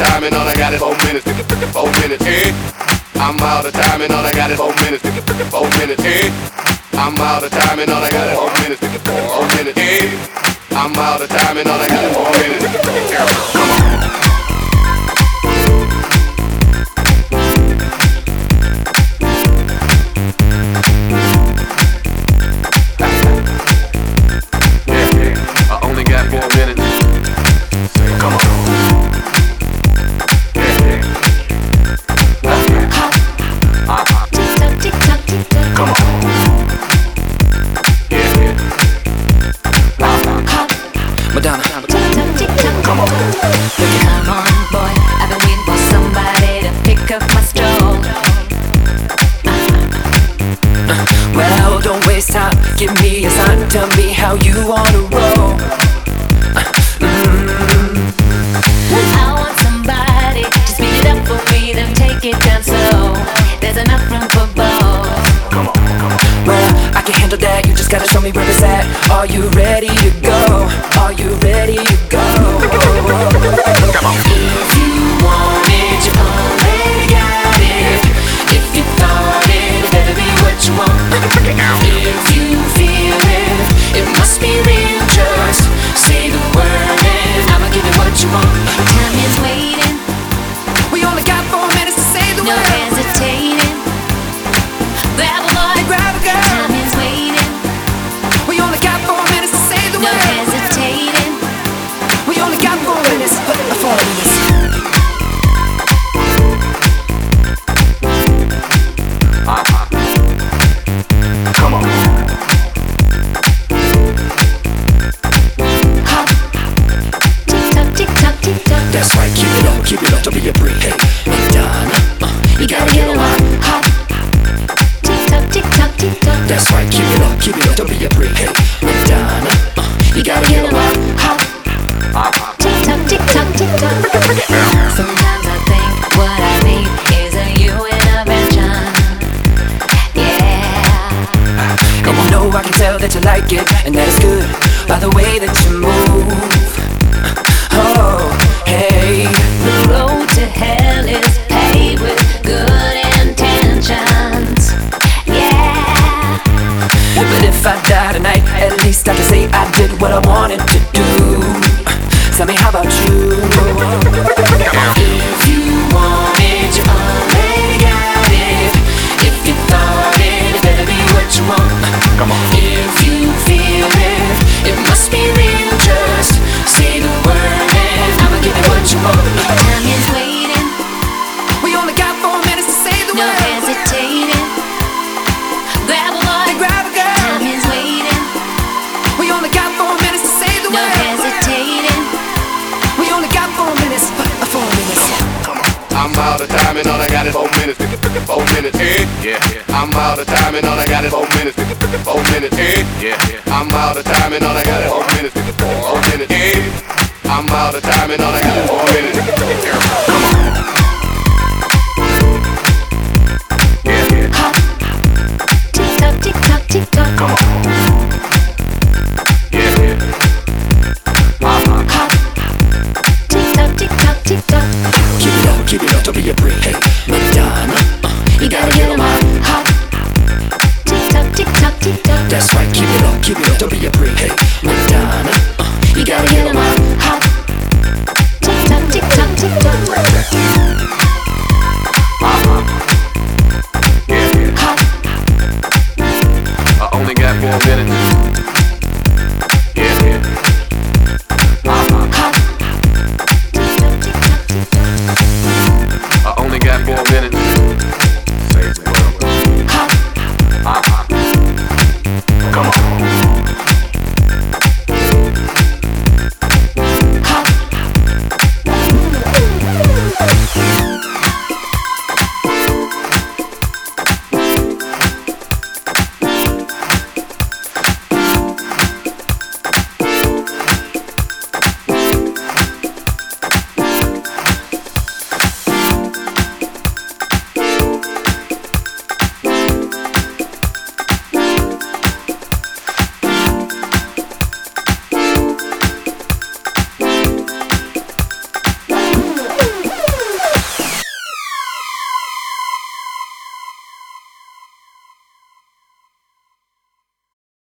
Time and all I got is four minutes. Four minutes. Eh? I'm out of time and all I got is four minutes. Four minutes. Eh? I'm out of time and all I got is four minutes. Four minutes. Eh? I'm out of time and all I got is four minutes. Come on. Come on. Come on, boy. I've been waiting for somebody to pick up my stroll. Uh, well, don't waste time. Give me a sign. Tell me how you wanna roll. Uh, mm. I want somebody to speed it up for me, then take it down slow. There's enough room for both. Well, I can handle that. You just gotta show me where it's at. Are you ready to go? Are you ready to go? Thank you. Up, keep it up, don't be a break. Hey, Madonna, uh, you gotta get a lot hot. Tick tock, tick tock, tick tock. That's right, keep it up, keep it up, don't be a. Hey, Madonna, uh, you gotta get a lot hot. Tick tock, tick tock, tick tock. Sometimes I think what I need is a you intervention. Yeah. And you know I can tell that you like it, and that is good by the way that you move. What I wanted to do. Tell me, how about you? minutes, four minutes, eh? Yeah. I'm out of time and all I got is four minutes, four minutes, eh? Yeah. I'm out of time and all I got is four minutes, four minutes, eh? I'm out of time and all I got is four minutes. Tick tock, tick tock. Come on. Yeah, yeah. Tick tock, tick tock, tick tock. Keep it up, keep it up, don't be a brick. Hey, gotta get on my hot. Tick tock, tick tock, tick tock. That's right, keep it up, keep it up. Don't be